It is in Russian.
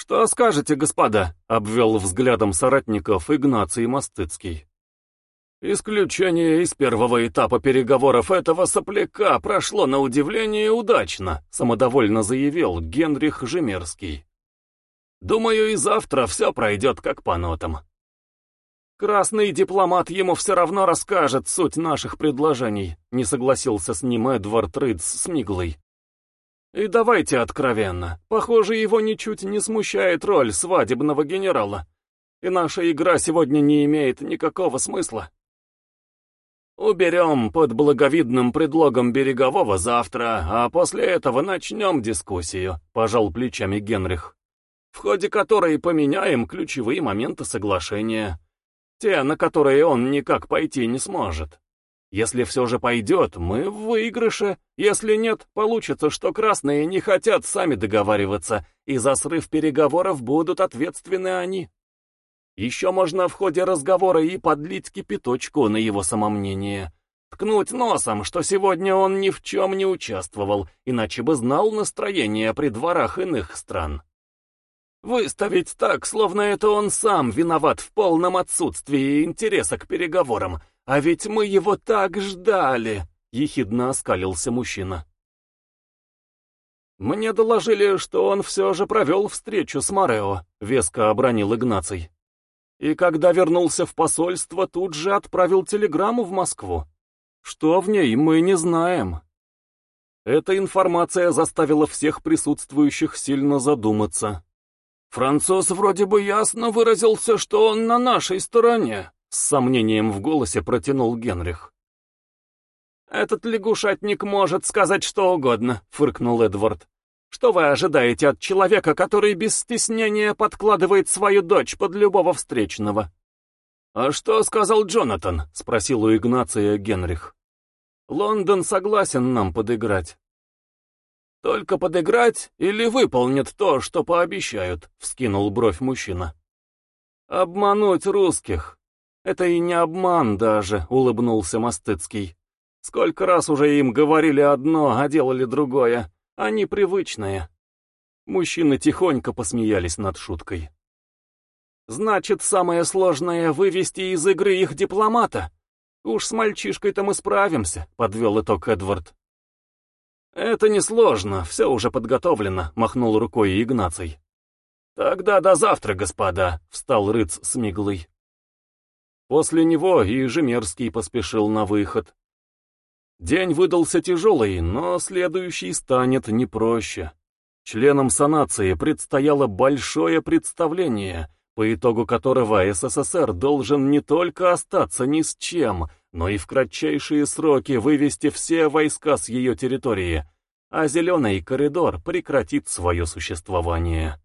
«Что скажете, господа?» — обвел взглядом соратников Игнаций Мостыцкий. «Исключение из первого этапа переговоров этого сопляка прошло на удивление удачно», — самодовольно заявил Генрих Жемерский. «Думаю, и завтра все пройдет как по нотам». «Красный дипломат ему все равно расскажет суть наших предложений», — не согласился с ним Эдвард Рыдс с Миглой. «И давайте откровенно, похоже, его ничуть не смущает роль свадебного генерала, и наша игра сегодня не имеет никакого смысла». «Уберем под благовидным предлогом берегового завтра, а после этого начнем дискуссию», — пожал плечами Генрих, «в ходе которой поменяем ключевые моменты соглашения, те, на которые он никак пойти не сможет. Если все же пойдет, мы в выигрыше, если нет, получится, что красные не хотят сами договариваться, и за срыв переговоров будут ответственны они». Еще можно в ходе разговора и подлить кипяточку на его самомнение. Ткнуть носом, что сегодня он ни в чем не участвовал, иначе бы знал настроение при дворах иных стран. Выставить так, словно это он сам виноват в полном отсутствии интереса к переговорам, а ведь мы его так ждали, — ехидно оскалился мужчина. «Мне доложили, что он все же провел встречу с Марео», — веско обронил Игнаций и когда вернулся в посольство, тут же отправил телеграмму в Москву. Что в ней, мы не знаем. Эта информация заставила всех присутствующих сильно задуматься. «Француз вроде бы ясно выразился, что он на нашей стороне», — с сомнением в голосе протянул Генрих. «Этот лягушатник может сказать что угодно», — фыркнул Эдвард. Что вы ожидаете от человека, который без стеснения подкладывает свою дочь под любого встречного? «А что сказал Джонатан?» — спросил у Игнация Генрих. «Лондон согласен нам подыграть». «Только подыграть или выполнят то, что пообещают?» — вскинул бровь мужчина. «Обмануть русских. Это и не обман даже», — улыбнулся Мостыцкий. «Сколько раз уже им говорили одно, а делали другое. Они привычные. Мужчины тихонько посмеялись над шуткой. Значит, самое сложное — вывести из игры их дипломата. Уж с мальчишкой-то мы справимся, — подвел итог Эдвард. Это несложно, все уже подготовлено, — махнул рукой Игнаций. Тогда до завтра, господа, — встал рыц с миглой. После него и Жемерский поспешил на выход. День выдался тяжелый, но следующий станет не проще. Членам санации предстояло большое представление, по итогу которого СССР должен не только остаться ни с чем, но и в кратчайшие сроки вывести все войска с ее территории, а зеленый коридор прекратит свое существование.